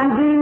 ويجزي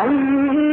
وأن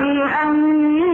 فبأي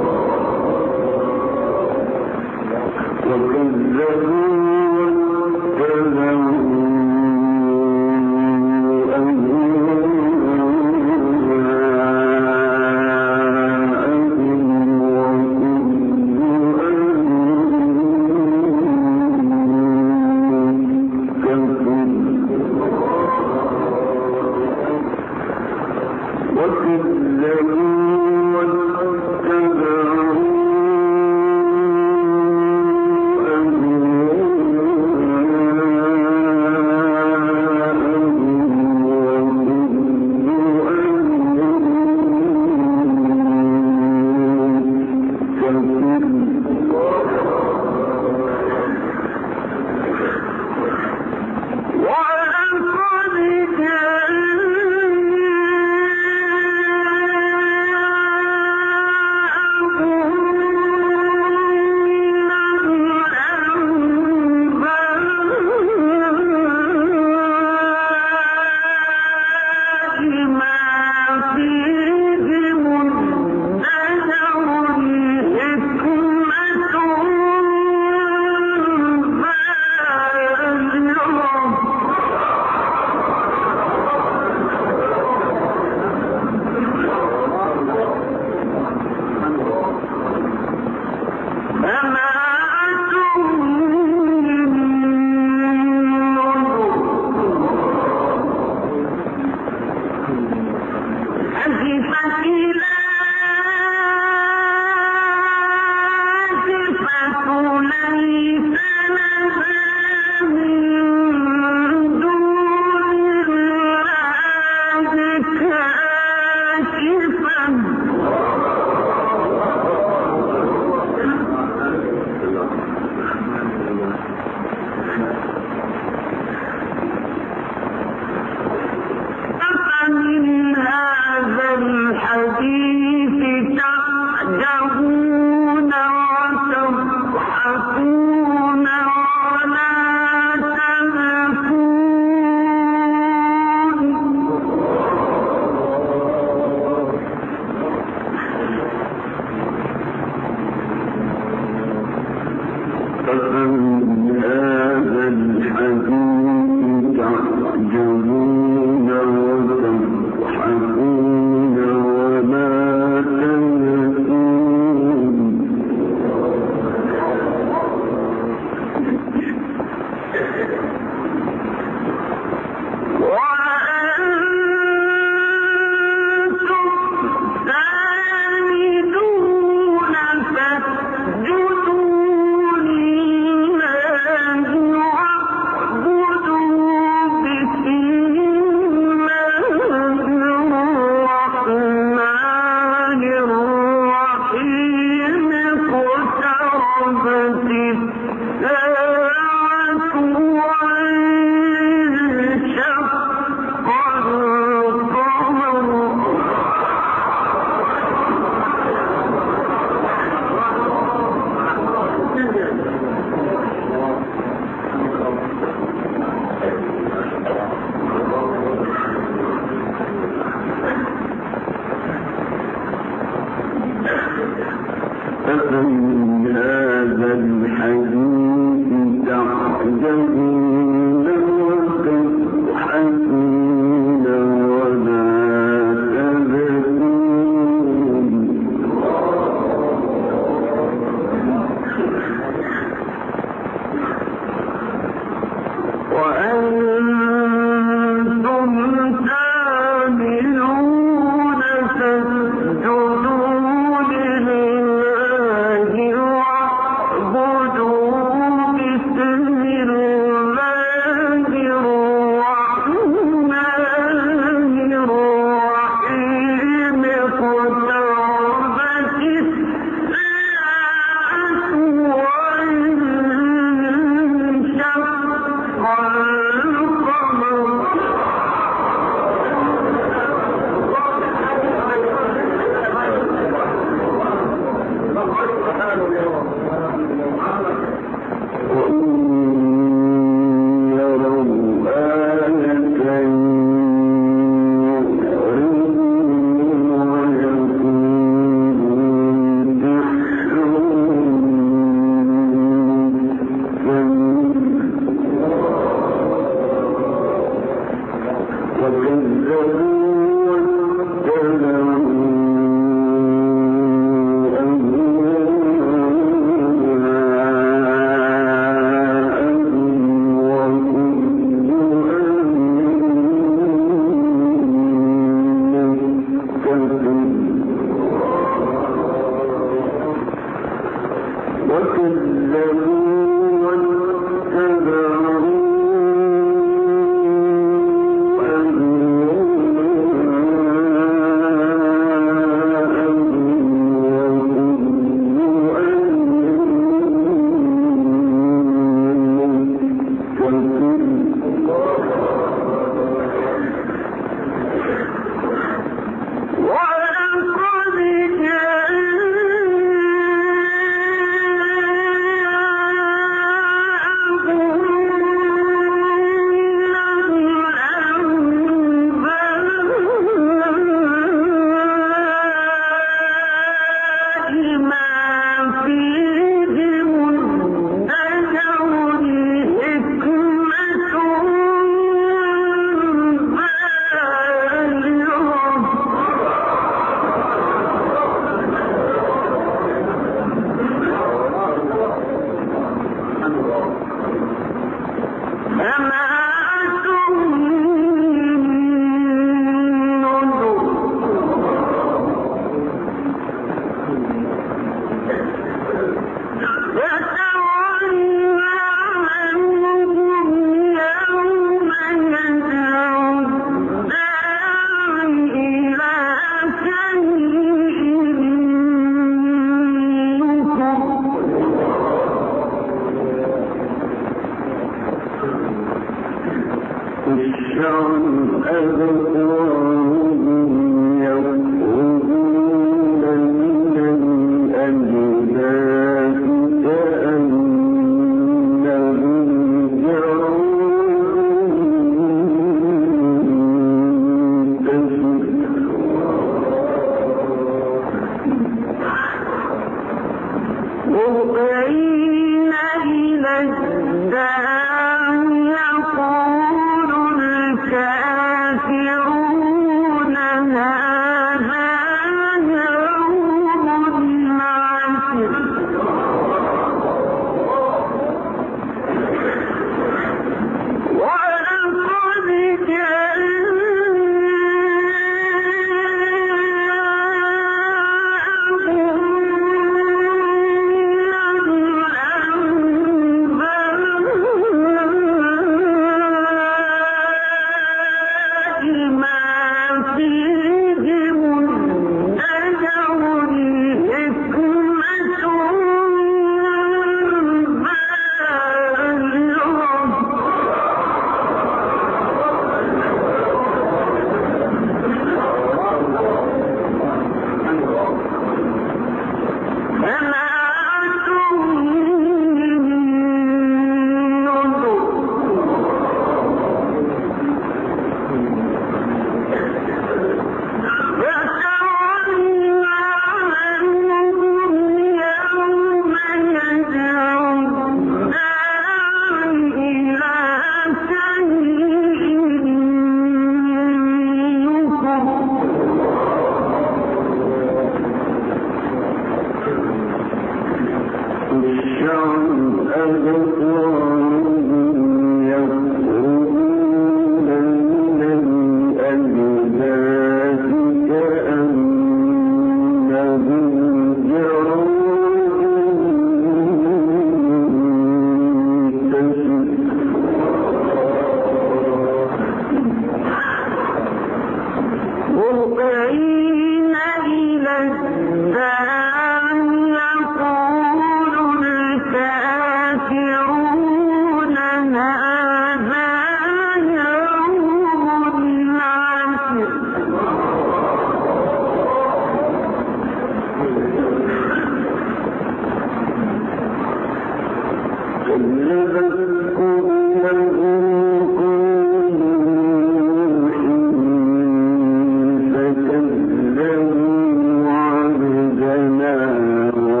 Mm-hmm.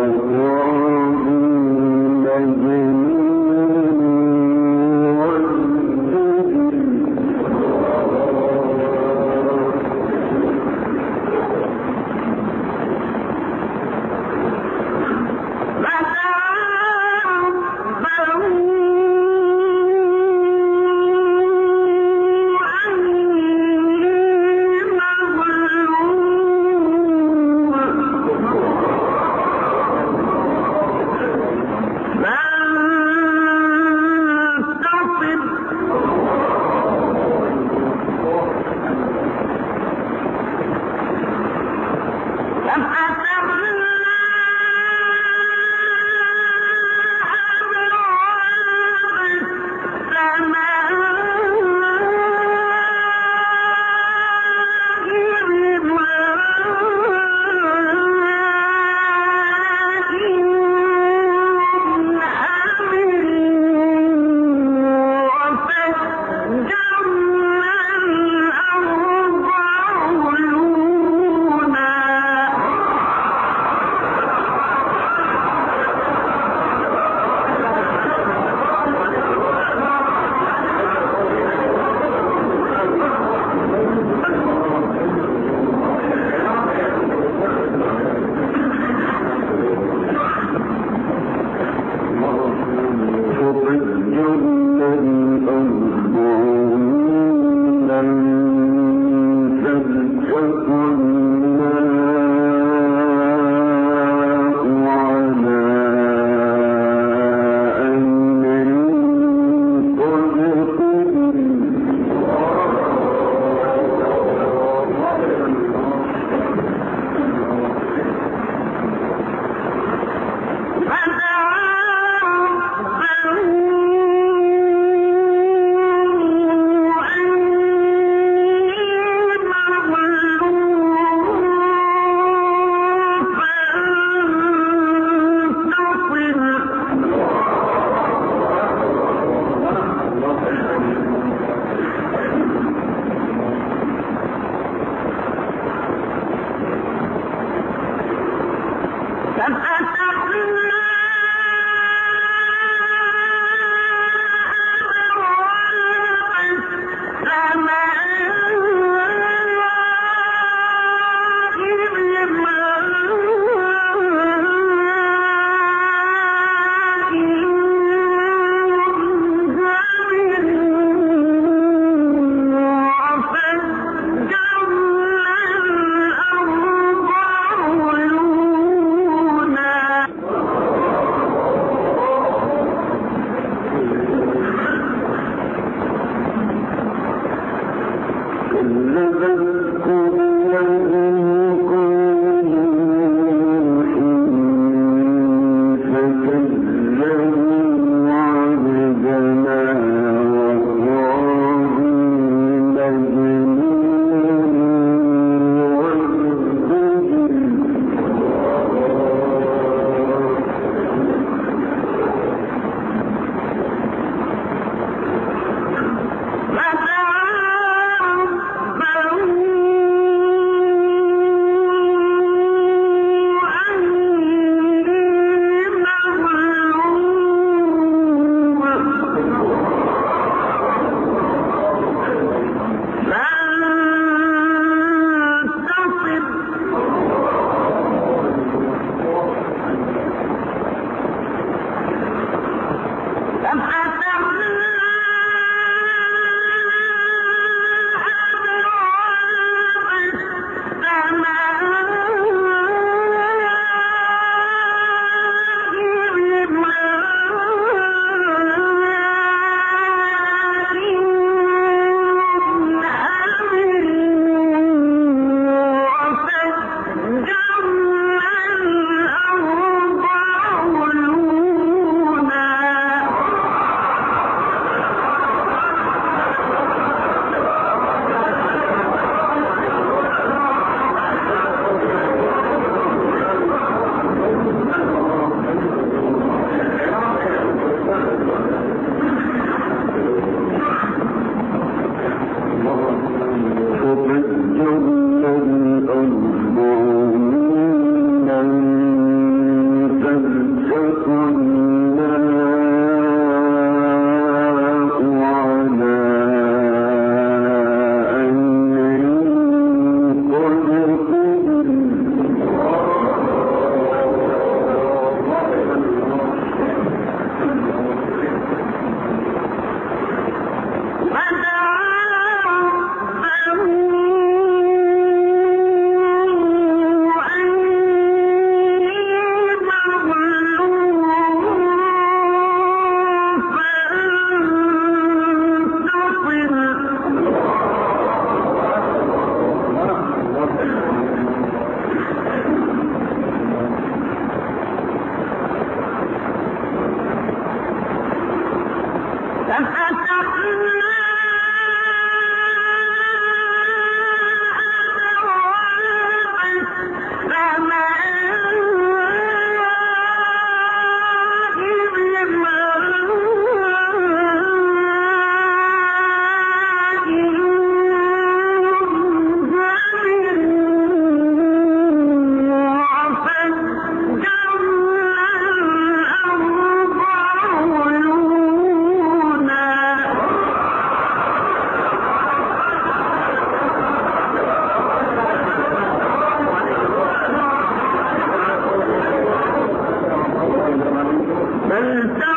أنت